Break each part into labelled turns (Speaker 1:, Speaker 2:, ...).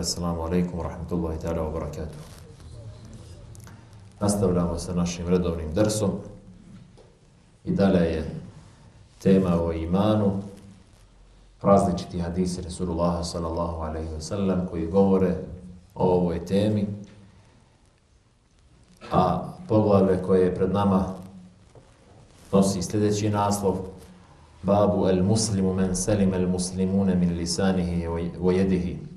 Speaker 1: assalamu alaikum wa rahmatullahi ta'ala wa barakatuh. Nastavljamo sa našim redovnim drsom i dalje je tema o imanu, različiti hadisi Resulullah sallallahu alaihi wa sallam koji govore o ovoj temi, a poglavlje koje je pred nama nosi sljedeći naslov babu el muslimu men selim el muslimune min lisanihi wa jedihi.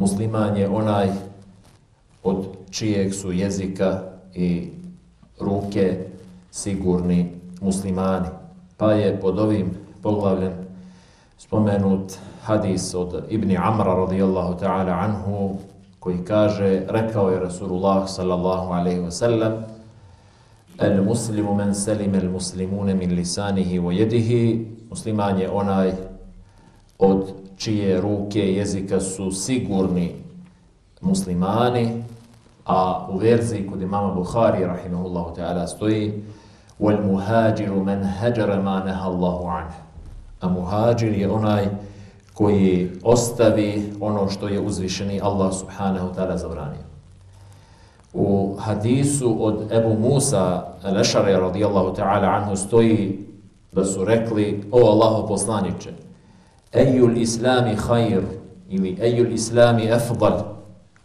Speaker 1: Musliman je onaj od čijeg su jezika i ruke sigurni muslimani. Pa je pod ovim poglavljem spomenut hadis od Ibni Amra radijallahu ta'ala anhu koji kaže, rekao je Rasulullah sallallahu alaihi wa sallam, El muslimu men selim el muslimune min lisanihi wa jedihi. Musliman je onaj od čije ruke jezika su sigurni muslimani, a u verziji kod imama Bukhari, rahimahullahu ta'ala, stoji Wal muhađiru men hađara ma neha Allahu anhu. A muhađir je onaj koji ostavi ono što je uzvišeni Allah subhanahu ta'ala zabranio. U hadisu od Ebu Musa al-Ešarja radijallahu ta'ala anhu stoji da su rekli o Allaho poslaniče Ejul islami hajr ili ejul islami afdal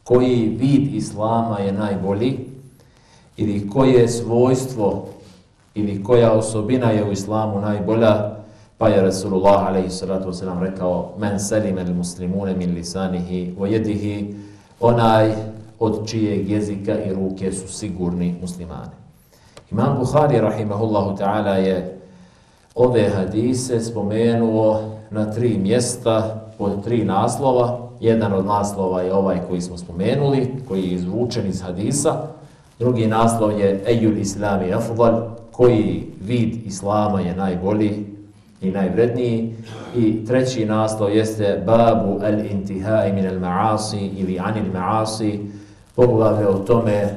Speaker 1: koji vid islama je najbolji ili koje svojstvo ili koja osobina je u islamu najbolja pa je Rasulullah alaihi wasalam rekao men salim al muslimune min lisanihi o jedihi onaj od čijeg jezika i ruke su sigurni muslimani. Imam Bukhari, rahimahullahu ta'ala, je ove hadise spomenuo na tri mjesta pod tri naslova. Jedan od naslova je ovaj koji smo spomenuli, koji je izvučen iz hadisa. Drugi naslov je Ejul Islami Afdal, koji vid Islama je najbolji i najvredniji. I treći naslov jeste Babu al-intihai min al-ma'asi ili anil ma'asi, poglavlje o tome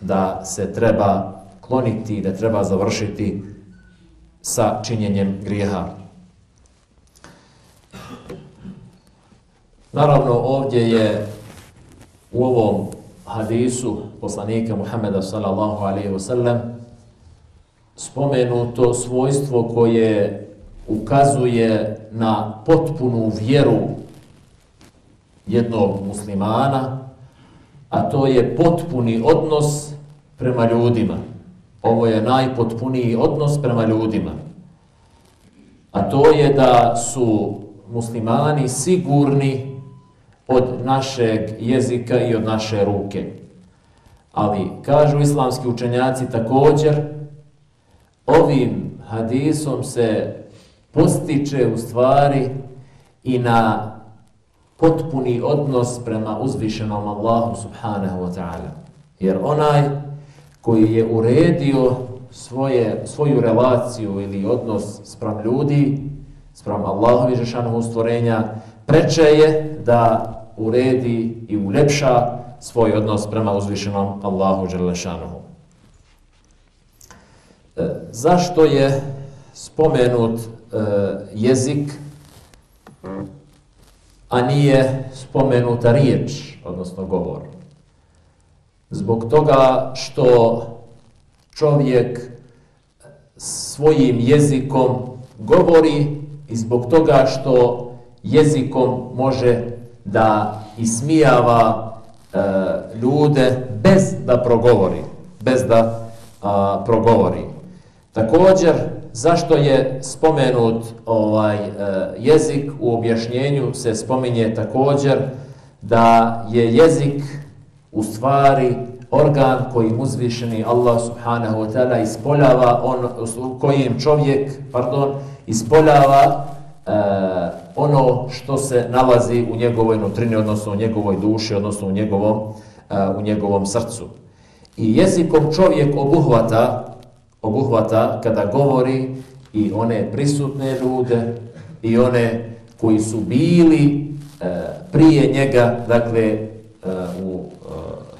Speaker 1: da se treba kloniti, da treba završiti sa činjenjem grijeha. Naravno, ovdje je u ovom hadisu poslanika Muhammeda sallallahu alaihi wasallam spomenuto svojstvo koje ukazuje na potpunu vjeru jednog muslimana, a to je potpuni odnos prema ljudima. Ovo je najpotpuniji odnos prema ljudima. A to je da su muslimani sigurni od našeg jezika i od naše ruke. Ali, kažu islamski učenjaci također, ovim hadisom se postiče u stvari i na potpuni odnos prema uzvišenom Allahu subhanahu wa ta'ala. Jer onaj koji je uredio svoje, svoju relaciju ili odnos sprem ljudi, sprem Allahovi i Žešanohu stvorenja, preče je da uredi i uljepša svoj odnos prema uzvišenom Allahu Žešanohu. E, zašto je spomenut e, jezik a nije spomenuta riječ, odnosno govor. Zbog toga što čovjek svojim jezikom govori i zbog toga što jezikom može da ismijava e, ljude bez da progovori, bez da a, progovori. Također, zašto je spomenut ovaj e, jezik u objašnjenju se spominje također da je jezik u stvari organ kojim uzvišeni Allah subhanahu wa ta'ala ispoljava on kojim čovjek pardon ispoljava e, ono što se nalazi u njegovoj nutrini odnosno u njegovoj duši odnosno u njegovom e, u njegovom srcu. I jezikom čovjek obuhvata obuhvata kada govori i one prisutne ljude i one koji su bili e, prije njega, dakle, e, u e,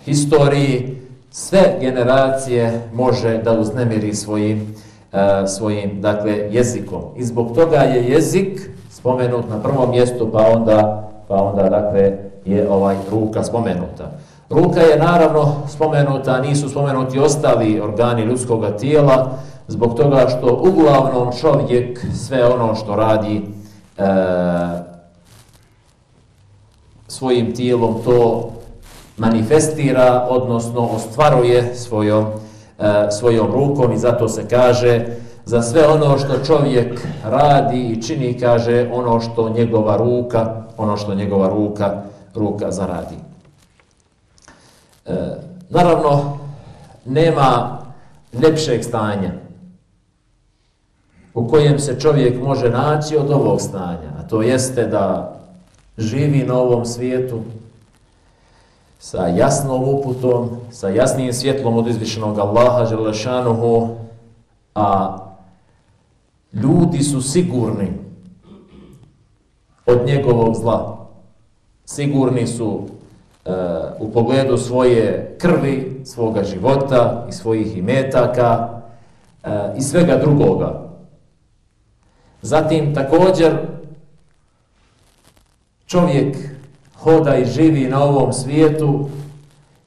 Speaker 1: historiji, sve generacije može da uznemiri svojim, e, svojim dakle, jezikom. I zbog toga je jezik spomenut na prvom mjestu, pa onda, pa onda dakle, je ovaj ruka spomenuta. Ruka je naravno spomenuta, nisu spomenuti ostali organi ljudskog tijela, zbog toga što uglavnom čovjek sve ono što radi e, svojim tijelom to manifestira, odnosno ostvaruje svojom, E, svojom rukom i zato se kaže za sve ono što čovjek radi i čini, kaže ono što njegova ruka, ono što njegova ruka, ruka zaradi. E, naravno, nema ljepšeg stanja u kojem se čovjek može naći od ovog stanja, a to jeste da živi na ovom svijetu sa jasnom uputom, sa jasnim svjetlom od izvišenog Allaha Želešanuhu, a ljudi su sigurni od njegovog zla. Sigurni su e, u pogledu svoje krvi, svoga života i svojih imetaka e, i svega drugoga. Zatim također čovjek hoda i živi na ovom svijetu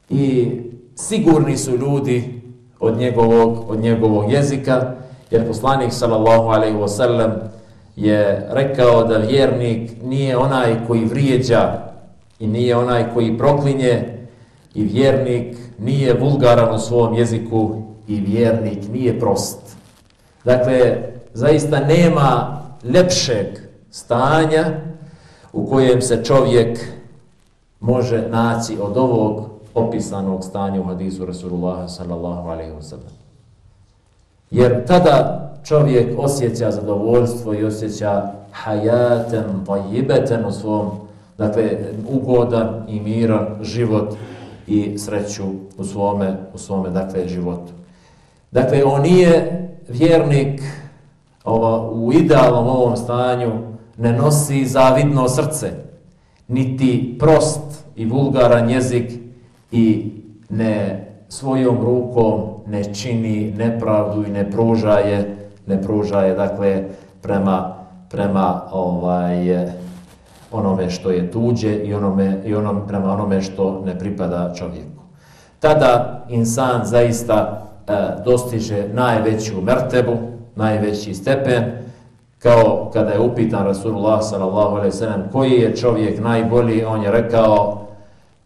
Speaker 1: i sigurni su ljudi od njegovog, od njegovog jezika, jer poslanik sallallahu alaihi wasallam je rekao da vjernik nije onaj koji vrijeđa i nije onaj koji proklinje i vjernik nije vulgaran u svom jeziku i vjernik nije prost. Dakle, zaista nema lepšeg stanja u kojem se čovjek može naći od ovog opisanog stanja u hadisu Rasulullah sallallahu alaihi wa sallam. Jer tada čovjek osjeća zadovoljstvo i osjeća hajaten, tajibeten u svom, dakle, ugodan i miran život i sreću u svome, u svome dakle, životu. Dakle, on nije vjernik ovo, u idealnom ovom stanju, ne nosi zavidno srce, niti prost i vulgaran jezik i ne svojom rukom ne čini nepravdu i ne pruža je, ne pruža je dakle prema prema ovaj onome što je tuđe i onome i onom prema onome što ne pripada čovjeku. Tada insan zaista e, dostiže najveću mertebu, najveći stepen, kao kada je upitan Rasulullah sallallahu alejhi ve sellem koji je čovjek najbolji, on je rekao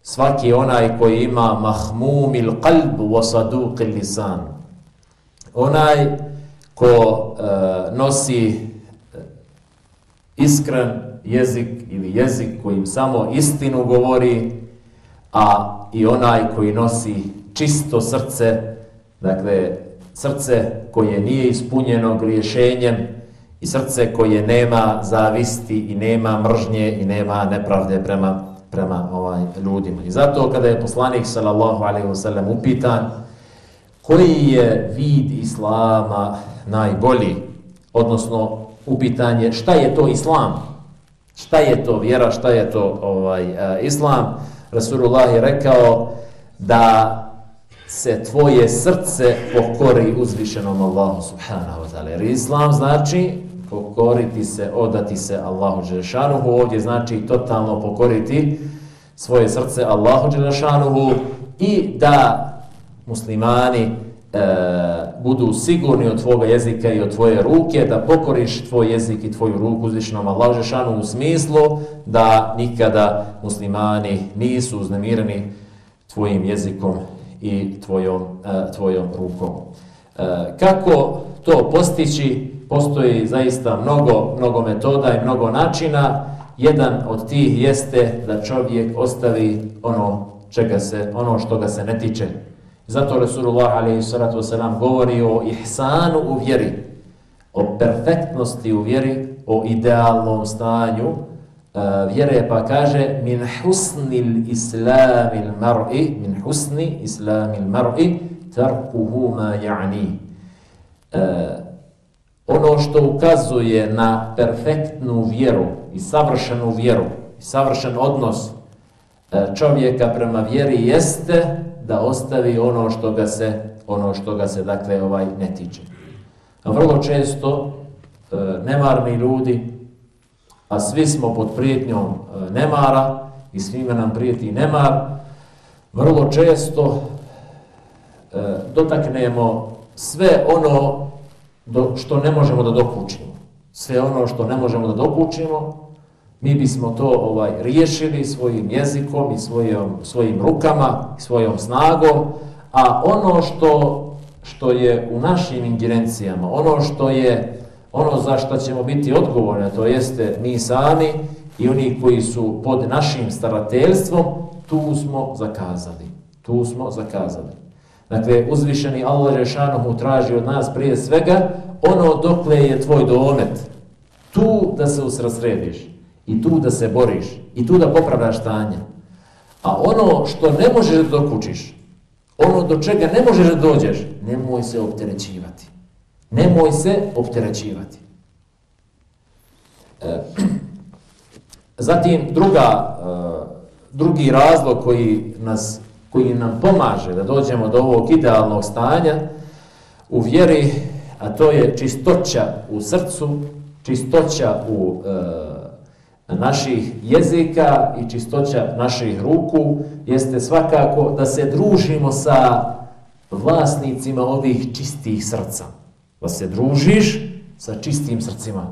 Speaker 1: svaki onaj koji ima mahmumil qalb wa saduqil lisan. Onaj ko e, nosi e, iskren jezik ili jezik kojim samo istinu govori, a i onaj koji nosi čisto srce, dakle srce koje nije ispunjeno griješenjem i srce koje nema zavisti i nema mržnje i nema nepravde prema prema ovaj ljudima. I zato kada je poslanik sallallahu alejhi ve sellem upitan koji je vid islama najbolji, odnosno upitan je šta je to islam? Šta je to vjera, šta je to ovaj uh, islam? Rasulullah je rekao da se tvoje srce pokori uzvišenom Allahu subhanahu wa ta'ala. Jer islam znači pokoriti se, odati se Allahu Đelešanuhu. Ovdje znači totalno pokoriti svoje srce Allahu Đelešanuhu i da muslimani e, budu sigurni od tvoga jezika i od tvoje ruke, da pokoriš tvoj jezik i tvoju ruku uzvišenom Allahu Đelešanuhu u smislu da nikada muslimani nisu uznemireni tvojim jezikom i tvojom, e, tvojom rukom. E, kako to postići? Postoji zaista mnogo, mnogo metoda i mnogo načina. Jedan od tih jeste da čovjek ostavi ono čega se, ono što ga se ne tiče. Zato Resulullah alaihi sallatu wasalam govori o ihsanu u vjeri, o perfektnosti u vjeri, o idealnom stanju, uh, vjere pa kaže min husnil islamil mar'i min husni islamil mar'i tarkuhu ma ja'ni uh, ono što ukazuje na perfektnu vjeru i savršenu vjeru i savršen odnos e, čovjeka prema vjeri jeste da ostavi ono što ga se ono što ga se dakle ovaj ne tiče. A vrlo često e, nemarni ljudi a svi smo pod prijetnjom e, nemara i svime nam prijeti nemar, vrlo često dotaknemo sve ono do, što ne možemo da dokučimo. Sve ono što ne možemo da dokučimo, mi bismo to ovaj riješili svojim jezikom i svojim, svojim rukama i svojom snagom, a ono što, što je u našim ingerencijama, ono što je ono za što ćemo biti odgovorni, to jeste mi sami i oni koji su pod našim starateljstvom, tu smo zakazali. Tu smo zakazali. Dakle, uzvišeni Allah Žešanohu traži od nas prije svega ono dokle je tvoj domet. Tu da se usrasrediš i tu da se boriš i tu da popravljaš stanje. A ono što ne možeš da dokučiš, ono do čega ne možeš da dođeš, nemoj se opterećivati. Nemoj se opterećivati. E, zatim, druga, e, drugi razlog koji, nas, koji nam pomaže da dođemo do ovog idealnog stanja u vjeri, a to je čistoća u srcu, čistoća u e, naših jezika i čistoća naših ruku, jeste svakako da se družimo sa vlasnicima ovih čistih srca da se družiš sa čistim srcima.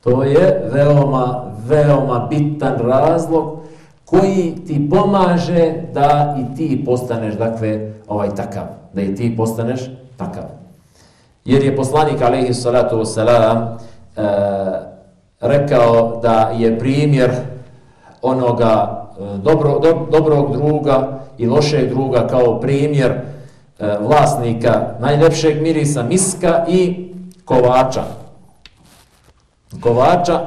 Speaker 1: To je veoma, veoma bitan razlog koji ti pomaže da i ti postaneš, dakle, ovaj takav. Da i ti postaneš takav. Jer je poslanik, alaihi salatu wasalam, e, eh, rekao da je primjer onoga eh, dobro, do, dobrog druga i lošeg druga kao primjer E, vlasnika najljepšeg mirisa miska i kovača. Kovača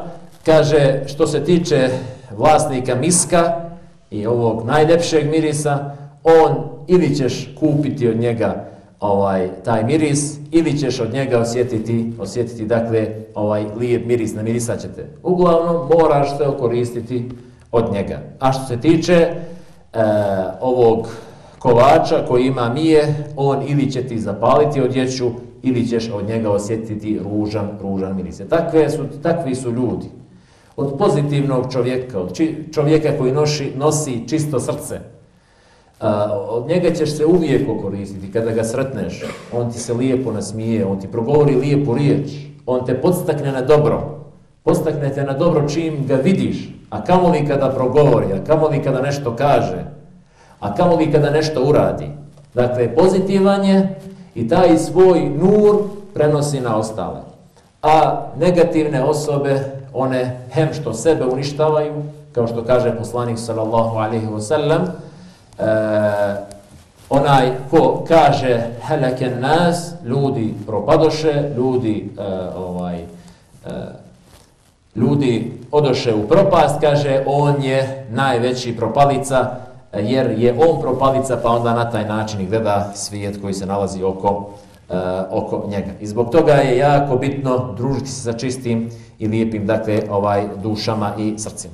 Speaker 1: kaže što se tiče vlasnika miska i ovog najljepšeg mirisa, on ili ćeš kupiti od njega ovaj taj miris ili ćeš od njega osjetiti osjetiti dakle ovaj lijep miris na mirisaćete. Uglavnom moraš se koristiti od njega. A što se tiče e, ovog kovača koji ima mije, on ili će ti zapaliti odjeću, ili ćeš od njega osjetiti ružan, ružan miris. Takve su, takvi su ljudi. Od pozitivnog čovjeka, od či, čovjeka koji noši, nosi čisto srce, a, od njega ćeš se uvijek okoristiti kada ga sretneš. On ti se lijepo nasmije, on ti progovori lijepu riječ, on te podstakne na dobro. Podstakne te na dobro čim ga vidiš, a kamoli kada progovori, a kamoli kada nešto kaže, a kamo li kada nešto uradi. Dakle, pozitivan je i taj svoj nur prenosi na ostale. A negativne osobe, one hem što sebe uništavaju, kao što kaže poslanik sallallahu alaihi wasallam, e, onaj ko kaže heleken nas, ljudi propadoše, ljudi e, ovaj, e, ljudi odoše u propast, kaže on je najveći propalica, e, jer je on propalica pa onda na taj način gleda svijet koji se nalazi oko, uh, oko njega. I zbog toga je jako bitno družiti se sa čistim i lijepim dakle, ovaj dušama i srcima.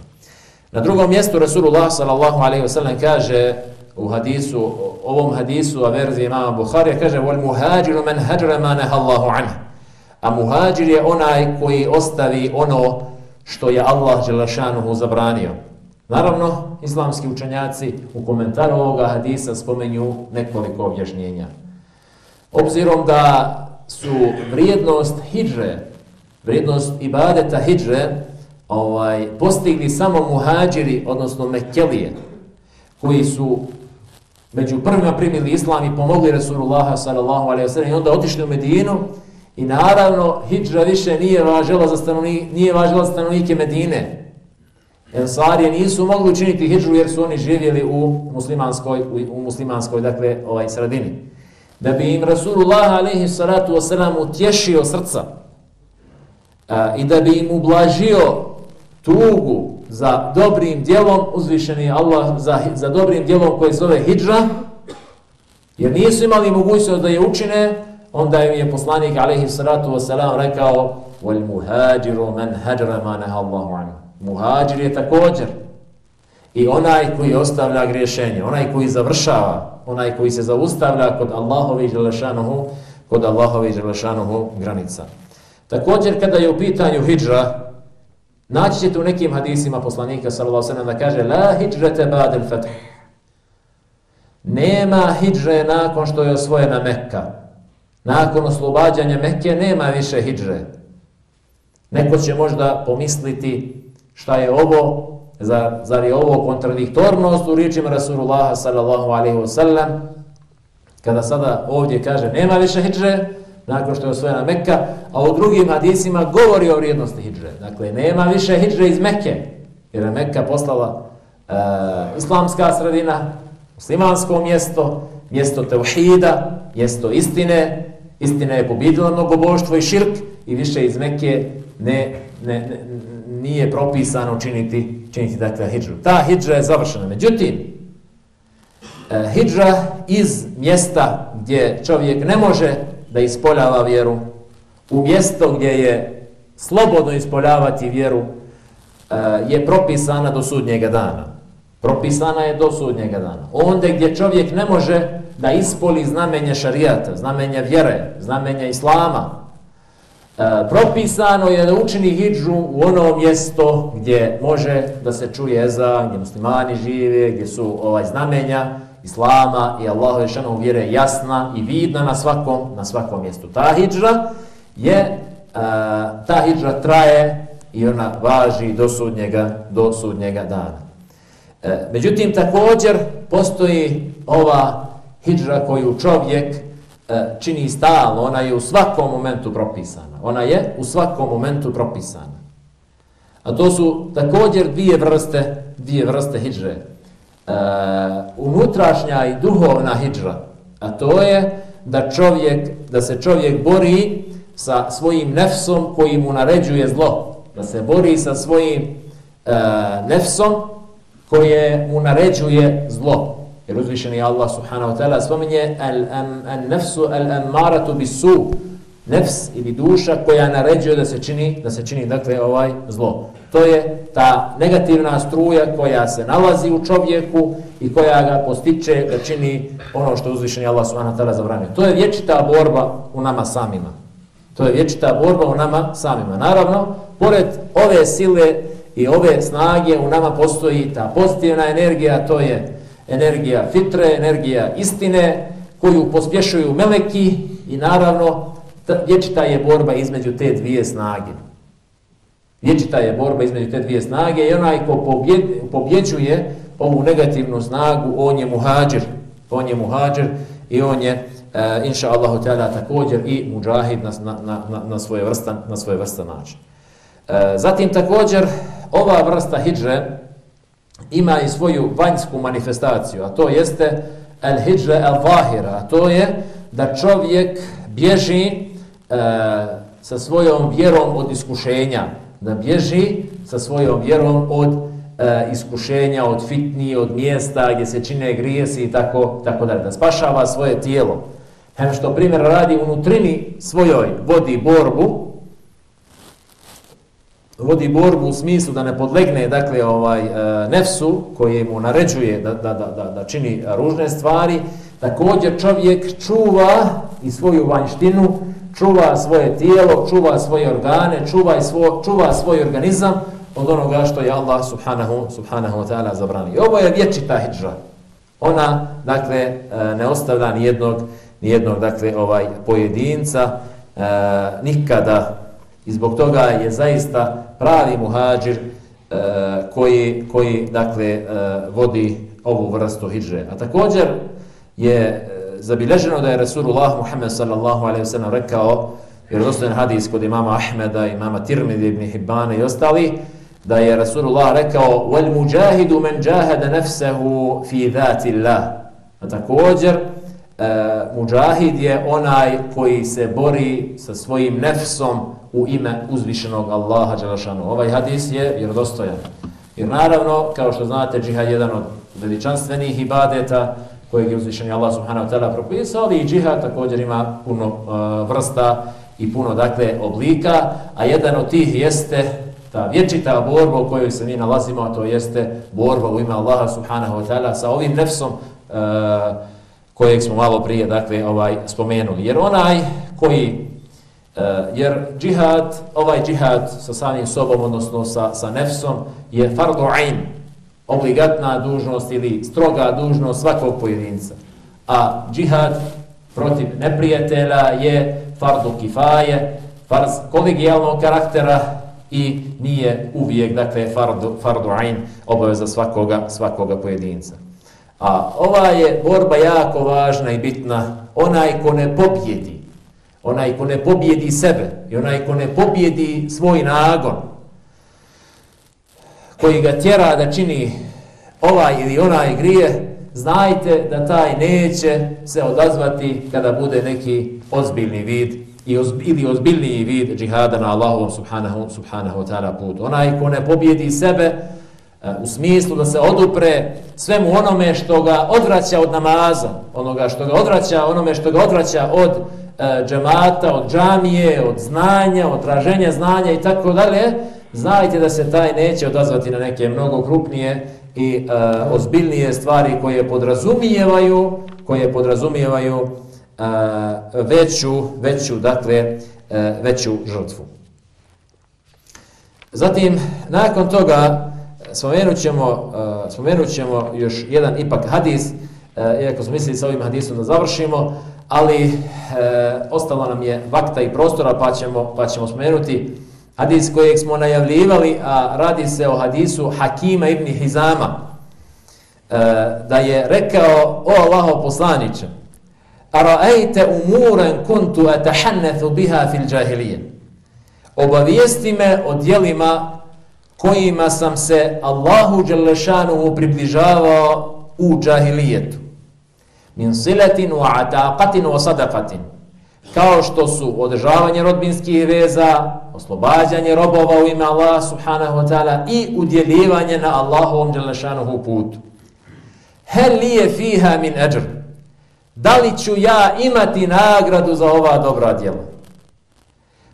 Speaker 1: Na drugom mjestu Rasulullah sallallahu alaihi wa sallam kaže u hadisu, ovom hadisu, a verziji imama Buharija, kaže wal muhađiru men hađra ma nehallahu anh. A muhađir je onaj koji ostavi ono što je Allah Đelešanuhu zabranio. Naravno, islamski učenjaci u komentaru ovoga hadisa spomenju nekoliko objašnjenja. Obzirom da su vrijednost hidže, vrijednost ibadeta hidže, ovaj, postigli samo muhađiri, odnosno mekelije, koji su među prvima primili islam i pomogli Resulullaha sallallahu alaihi wa sallam i onda otišli u Medinu i naravno hidža više nije važila za stanovnike, nije važila za stanovnike Medine, Ensarije nisu mogli učiniti hijđu jer su oni živjeli u muslimanskoj, u, u muslimanskoj dakle, ovaj, sredini. Da bi im Rasulullah alaihi salatu wasalam utješio srca a, i da bi im ublažio tugu za dobrim djelom uzvišeni Allah za, za dobrim djelom koje zove hijra jer nisu imali mogućnost da je učine, onda im je poslanik alaihi salatu wasalam rekao wal muhađiru man hađra ma neha Allahu anhu. Muhađir je također i onaj koji ostavlja griješenje, onaj koji završava, onaj koji se zaustavlja kod Allahove i Želešanohu, kod Allahove i Želešanohu granica. Također kada je u pitanju hijđra, Naći ćete u nekim hadisima poslanika sallallahu alejhi da kaže la hijrata ba'da al-fath. Nema hidže nakon što je osvojena Mekka. Nakon oslobađanja Mekke nema više hidže. Neko će možda pomisliti šta je ovo, zar, zar je ovo kontradiktornost u riječima Rasulullah sallallahu alaihi wa sallam, kada sada ovdje kaže nema više hidže, nakon što je osvojena Mekka, a u drugim hadisima govori o vrijednosti hidže. Dakle, nema više hidže iz Mekke, jer je Mekka poslala e, islamska sredina, muslimansko mjesto, mjesto tevhida, mjesto istine, istina je pobjedila mnogoboštvo i širk i više iz Mekke ne, ne, ne, nije propisano činiti, činiti dakle hijđu. Ta hijđa je završena. Međutim, e, hijđa iz mjesta gdje čovjek ne može da ispoljava vjeru, u mjesto gdje je slobodno ispoljavati vjeru, e, je propisana do sudnjega dana. Propisana je do sudnjega dana. Onda gdje čovjek ne može da ispoli znamenje šarijata, znamenje vjere, znamenje islama, e, propisano je da učini hijđu u ono mjesto gdje može da se čuje za, gdje muslimani žive, gdje su ovaj znamenja, islama i Allahove šanom vjere jasna i vidna na svakom, na svakom mjestu. Ta hijđa je, e, ta hijđa traje i ona važi do sudnjega, do sudnjega dana. E, međutim, također postoji ova hijđra koju čovjek e, čini stalno, ona je u svakom momentu propisana. Ona je u svakom momentu propisana. A to su također dvije vrste, dvije vrste hijđre E, unutrašnja i duhovna hijđra, a to je da čovjek, da se čovjek bori sa svojim nefsom koji mu naređuje zlo, da se bori sa svojim e, nefsom koje mu naređuje zlo. Jer uzvišeni Allah subhanahu wa ta'ala spominje al-nafsu al-ammaratu bisu, nefs ili duša koja naređuje da se čini, da se čini dakle ovaj zlo. To je ta negativna struja koja se nalazi u čovjeku i koja ga postiče da čini ono što uzvišeni Allah subhanahu wa ta'ala zabranio. To je vječita borba u nama samima. To je vječita borba u nama samima. Naravno, pored ove sile i ove snage u nama postoji ta pozitivna energija, to je energija fitre, energija istine, koju pospješuju meleki i naravno vječita je borba između te dvije snage. Vječita je borba između te dvije snage i onaj ko pobjeđuje ovu negativnu snagu, on je muhađir. On je muhađir i on je, e, inša Allahu ta'ala, također i muđahid na, na, na, na, svoje vrsta, na svoje vrsta način. E, zatim također ova vrsta hijđe ima i svoju vanjsku manifestaciju, a to jeste el hijra el vahira, a to je da čovjek bježi e, sa svojom vjerom od iskušenja, da bježi sa svojom vjerom od e, iskušenja, od fitni, od mjesta gdje se čine grijesi i tako, tako da, da spašava svoje tijelo. Hem što primjer radi unutrini svojoj vodi borbu, vodi borbu u smislu da ne podlegne dakle ovaj e, nefsu koji mu naređuje da, da, da, da, da čini ružne stvari, također čovjek čuva i svoju vanjštinu, čuva svoje tijelo, čuva svoje organe, čuva, svo, čuva svoj organizam od onoga što je Allah subhanahu, subhanahu wa ta'ala zabranio. Ovo je vječita hijra. Ona, dakle, e, ne ostavlja ni jednog, ni jednog dakle, ovaj, pojedinca e, nikada. I zbog toga je zaista pravi muhađir e, koji, koji, dakle, e, vodi ovu vrstu hijđe. A također je e, zabilježeno da je Rasulullah Muhammed sallallahu alaihi wasallam rekao, jer dostojen hadis kod imama Ahmeda, imama Tirmidhi ibn Hibbane i ostali, da je Rasulullah rekao wal mujahidu man jahada nafsahu fi dhati Allah. A također uh, mujahid je onaj koji se bori sa svojim nefsom u ime uzvišenog Allaha Đelešanu. Ovaj hadis je vjerodostojan. Jer naravno, kao što znate, džihad je jedan od veličanstvenih ibadeta kojeg je uzvišeni Allah subhanahu wa ta'ala propisao, ali i džihad također ima puno uh, vrsta i puno dakle oblika, a jedan od tih jeste ta vječita borba u kojoj se mi nalazimo, a to jeste borba u ime Allaha subhanahu wa ta'ala sa ovim nefsom uh, kojeg smo malo prije dakle ovaj spomenuli. Jer onaj koji Eh, jer džihad, ovaj džihad sa samim sobom, odnosno sa, sa nefsom, je fardu ain, obligatna dužnost ili stroga dužnost svakog pojedinca. A džihad protiv neprijatelja je fardu kifaje, farz kolegijalnog karaktera i nije uvijek, dakle, fardu, fardu ain obaveza svakoga, svakoga pojedinca. A ova je borba jako važna i bitna. Onaj ko ne pobjedi, onaj ko ne pobjedi sebe i onaj ko ne pobjedi svoj nagon, koji ga tjera da čini ovaj ili onaj grije, znajte da taj neće se odazvati kada bude neki ozbiljni vid i ozb, ili ozbiljniji vid džihada na Allahovom subhanahu, subhanahu ta'ala putu. Onaj ko ne pobjedi sebe uh, u smislu da se odupre svemu onome što ga odvraća od namaza, onoga što ga odvraća, onome što ga odvraća od e, džemata, od džamije, od znanja, od traženja znanja i tako dalje, znajte da se taj neće odazvati na neke mnogo krupnije i e, ozbiljnije stvari koje podrazumijevaju koje podrazumijevaju e, veću, veću, dakle, e, veću žrtvu. Zatim, nakon toga, spomenut ćemo, e, spomenut ćemo još jedan ipak hadis, iako smo mislili sa ovim hadisom da završimo, ali e, ostalo nam je vakta i prostora, pa ćemo, pa ćemo spomenuti hadis kojeg smo najavljivali, a radi se o hadisu Hakima ibn Hizama, e, da je rekao, o Allaho poslaniće, Ara'ajte umuren kuntu atahannathu biha fil jahilijen. Obavijesti me o dijelima kojima sam se Allahu Đalešanu približavao u džahilijetu. Min silatin wa ataqatin wa sadaqatin. Kao što su održavanje rodbinskih veza, oslobađanje robova u ime Allah subhanahu wa ta'ala i udjeljivanje na Allahovom Đalešanu putu. Hel li je fiha min ajr? Da li ću ja imati nagradu za ova dobra djela?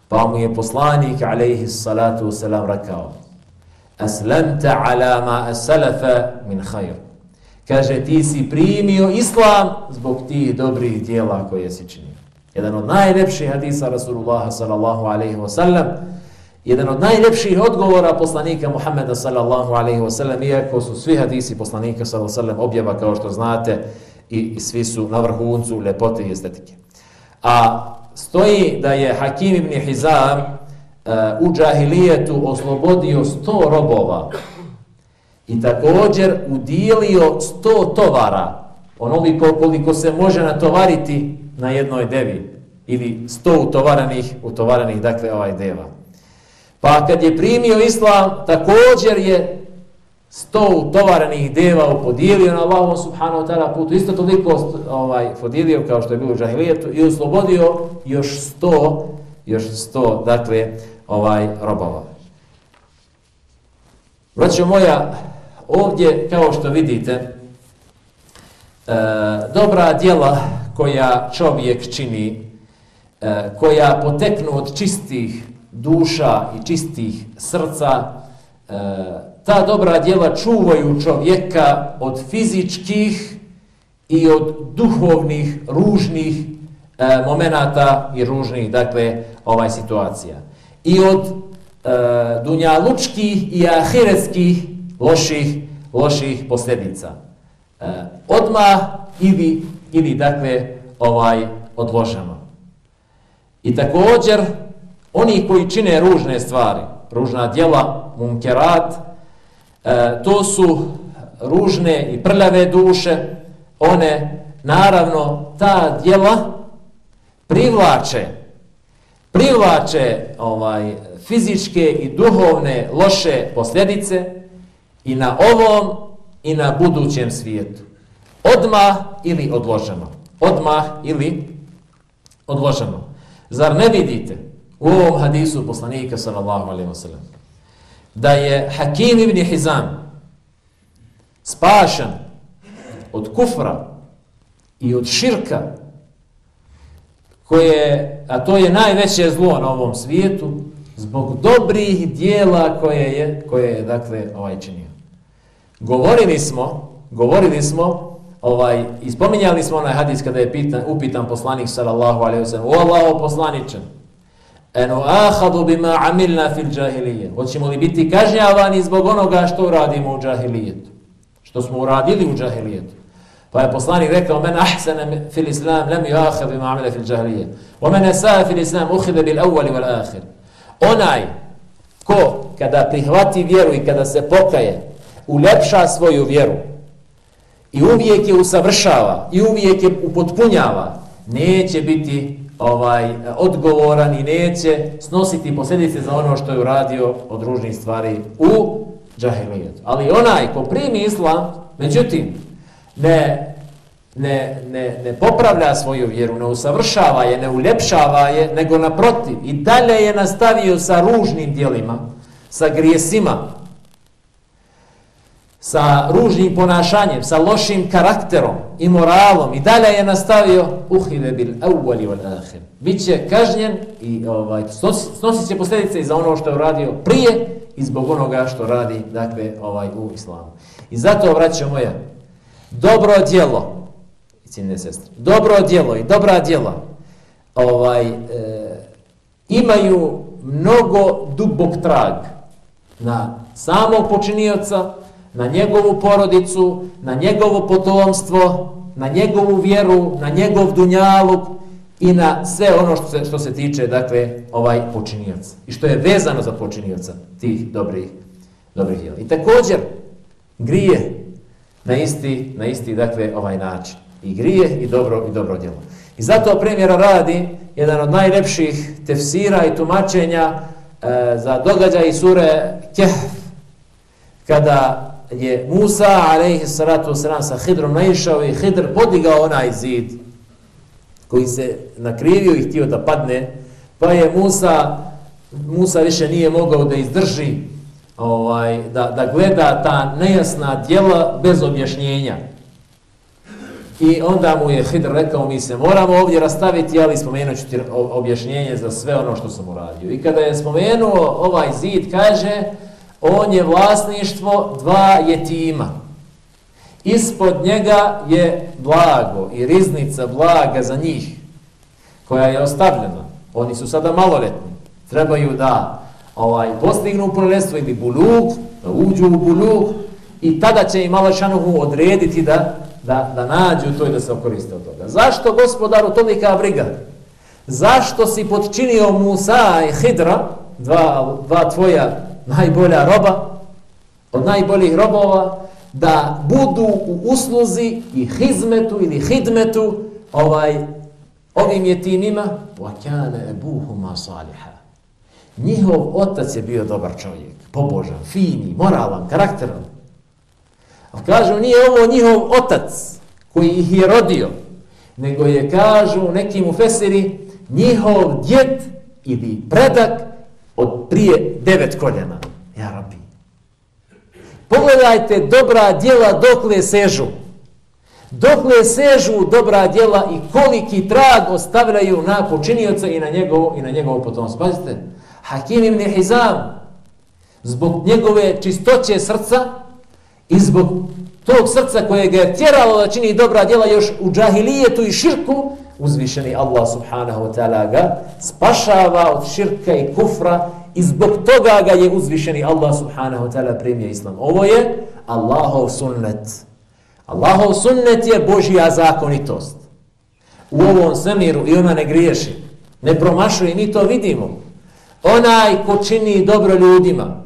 Speaker 1: Pa mu je poslanik, alaihi salatu wasalam, rekao, Aslamta ala ma asalafa min khair. Kaže, ti si primio islam zbog tih dobrih djela koje si činio. Jedan od najlepših hadisa Rasulullah sallallahu alaihi wasallam, jedan od najlepših odgovora poslanika Muhammeda sallallahu alaihi wasallam, iako su svi hadisi poslanika sallallahu alaihi wasallam objava, kao što znate, i, i svi su na vrhuncu lepote i estetike. A stoji da je Hakim ibn Hizam uh, u džahilijetu oslobodio sto robova i također udijelio sto tovara, onoliko koliko se može natovariti na jednoj devi ili sto utovaranih, utovaranih dakle ovaj deva. Pa kad je primio islam, također je sto utovaranih deva upodijelio na Allahom subhanahu wa ta'ala putu, isto toliko ovaj, podijelio kao što je bilo u džahilijetu i oslobodio još sto, još sto, dakle, ovaj, robova. Braćo moja, ovdje, kao što vidite, e, dobra djela koja čovjek čini, e, koja poteknu od čistih duša i čistih srca, e, ta dobra djela čuvaju čovjeka od fizičkih i od duhovnih, ružnih e, momenata i ružnih, dakle, ovaj situacija. I od e, dunjalučkih i ahiretskih loših, loših posljedica. E, odma ili, ili, dakle, ovaj odloženo. I također, oni koji čine ružne stvari, ružna djela, munkerat, E, to su ružne i prljave duše, one naravno ta djela privlače privlače ovaj fizičke i duhovne loše posljedice i na ovom i na budućem svijetu. Odmah ili odloženo. Odmah ili odloženo. Zar ne vidite u ovom hadisu poslanika sallallahu alejhi ve sellem da je Hakim ibn Hizam spašan od kufra i od širka koje, a to je najveće zlo na ovom svijetu zbog dobrih dijela koje je, koje je dakle ovaj činio. Govorili smo, govorili smo ovaj ispominjali smo onaj hadis kada je pitan, upitan poslanik sallallahu alejhi ve sellem: "O Allahu poslanice, eno ahadu bima amilna fil džahilije. Hoćemo li biti kažnjavani zbog onoga što radimo u džahilijetu? Što smo uradili u džahilijetu? Pa je poslanik rekao, men ahsana fil islam, lam yu'akhadh bima amila fil džahilije. wa men asaa fil islam, ukhidha bil awwal wal akhir. Onaj ko, kada prihvati vjeru i kada se pokaje, ulepša svoju vjeru i uvijek je usavršava i uvijek je upotpunjava, neće biti ovaj odgovoran i neće snositi posljedice za ono što je uradio od ružnih stvari u džahilijetu. Ali onaj ko primi islam, međutim, ne, ne, ne, ne popravlja svoju vjeru, ne usavršava je, ne uljepšava je, nego naprotiv i dalje je nastavio sa ružnim dijelima, sa grijesima, sa ružnim ponašanjem, sa lošim karakterom i moralom i dalje je nastavio uhide bil awwali wal akhir. Biće kažnjen i ovaj snosit će posljedice i za ono što je uradio prije i zbog onoga što radi dakle ovaj u islamu. I zato vraćamo moja dobro djelo cijene sestre. Dobro djelo i dobra djela ovaj e, imaju mnogo dubok trag na samog počinioca, na njegovu porodicu, na njegovo potomstvo, na njegovu vjeru, na njegov dunjaluk i na sve ono što se, što se tiče, dakle, ovaj počinioc. I što je vezano za počinioca tih dobrih, dobrih djela. I također, grije na isti, na isti, dakle, ovaj način. I grije i dobro, i dobro djelo. I zato primjera radi jedan od najlepših tefsira i tumačenja e, za događaj sure Kehf, kada je Musa, alaihi salatu wasalam, sa Hidrom naišao i Hidr podigao onaj zid koji se nakrivio i htio da padne, pa je Musa, Musa više nije mogao da izdrži, ovaj, da, da gleda ta nejasna djela bez objašnjenja. I onda mu je Hidr rekao, mi se moramo ovdje rastaviti, ali spomenut ću ti objašnjenje za sve ono što sam uradio. I kada je spomenuo ovaj zid, kaže, on je vlasništvo dva jetima. Ispod njega je blago i riznica blaga za njih, koja je ostavljena. Oni su sada maloletni. Trebaju da ovaj postignu punoljetstvo ili buluk, da uđu u bulug i tada će im Alašanuhu odrediti da, da, da nađu to i da se okoriste od toga. Zašto gospodaru tolika briga? Zašto si podčinio Musa i Hidra, dva, dva tvoja najbolja roba, od najboljih robova, da budu u usluzi i hizmetu ili hidmetu ovaj, ovim jetimima, وَكَانَ أَبُوهُمَا صَالِحًا Njihov otac je bio dobar čovjek, pobožan, fini, moralan, karakteran. Kažu, nije ovo njihov otac koji ih je rodio, nego je, kažu nekim u Fesiri, njihov djed ili predak od prije devet koljena. Ja rabi. Pogledajte dobra djela dokle sežu. Dokle sežu dobra djela i koliki trag ostavljaju na počinioca i na njegovo, i na njegovo potomstvo. Pazite, Hakim ibn Hizam, zbog njegove čistoće srca i zbog tog srca koje ga je tjeralo da čini dobra djela još u džahilijetu i širku, uzvišeni Allah subhanahu wa ta'ala ga spašava od širka i kufra i zbog toga ga je uzvišeni Allah subhanahu wa ta'ala primio islam. Ovo je Allahov sunnet. Allahov sunnet je Božija zakonitost. U ovom svemiru i ona ne griješi. Ne promašuje, mi to vidimo. Onaj ko čini dobro ljudima,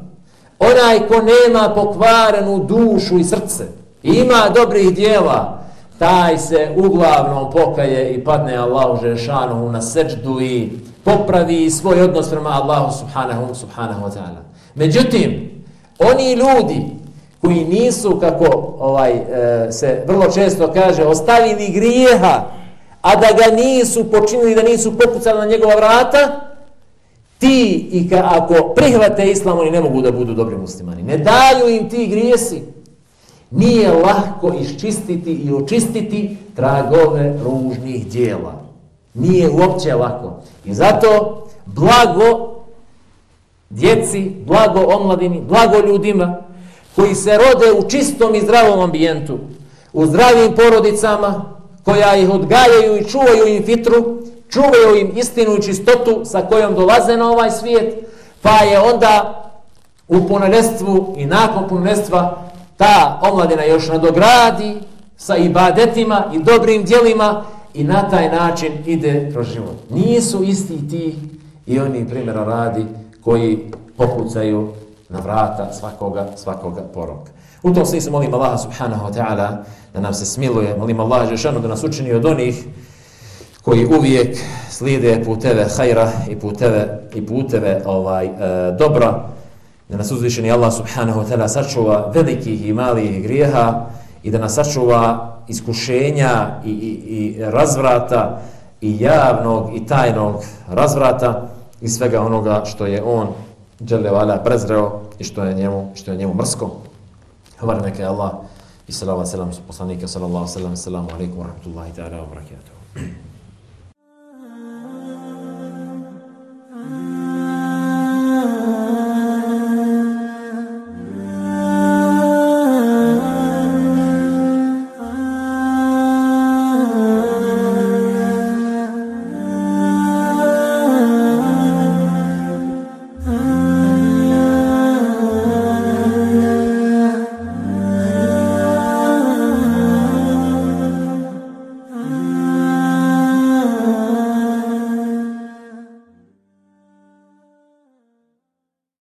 Speaker 1: onaj ko nema pokvarenu dušu i srce, ima dobrih dijela, taj se uglavnom pokaje i padne Allahu Žešanohu na srđdu i popravi svoj odnos prema Allahu subhanahu, subhanahu wa ta'ala. Međutim, oni ljudi koji nisu, kako ovaj e, se vrlo često kaže, ostavili grijeha, a da ga nisu počinili, da nisu pokucali na njegova vrata, ti i ka, ako prihvate islam, oni ne mogu da budu dobri muslimani. Ne daju im ti grijesi. Nije lahko iščistiti i očistiti tragove ružnih dijela. Nije uopće lako. I zato blago djeci, blago omladini, blago ljudima koji se rode u čistom i zdravom ambijentu, u zdravim porodicama, koja ih odgajaju i čuvaju im fitru, čuvaju im istinu i čistotu sa kojom dolaze na ovaj svijet, pa je onda u punolestvu i nakon punolestva ta omladina još nadogradi sa ibadetima i dobrim dijelima i na taj način ide kroz život. Nisu isti ti i oni primjera radi koji popucaju na vrata svakoga, svakoga poroka. U tom smislu molim Allaha subhanahu wa ta'ala da nam se smiluje, molim Allaha Žešanu da nas učini od onih koji uvijek slijede puteve hajra i puteve, i puteve ovaj, e, dobra, da nas uzvišeni Allah subhanahu wa ta'ala sačuva velikih i malih grijeha i da nas sačuva iskušenja i, i, i razvrata i javnog i tajnog razvrata i svega onoga što je on dželevala prezreo i što je njemu što je njemu mrsko. Hvala neka Allah i salavat selam poslanika sallallahu sallam ve sellem. wa rahmatullahi ta'ala ve barakatuhu.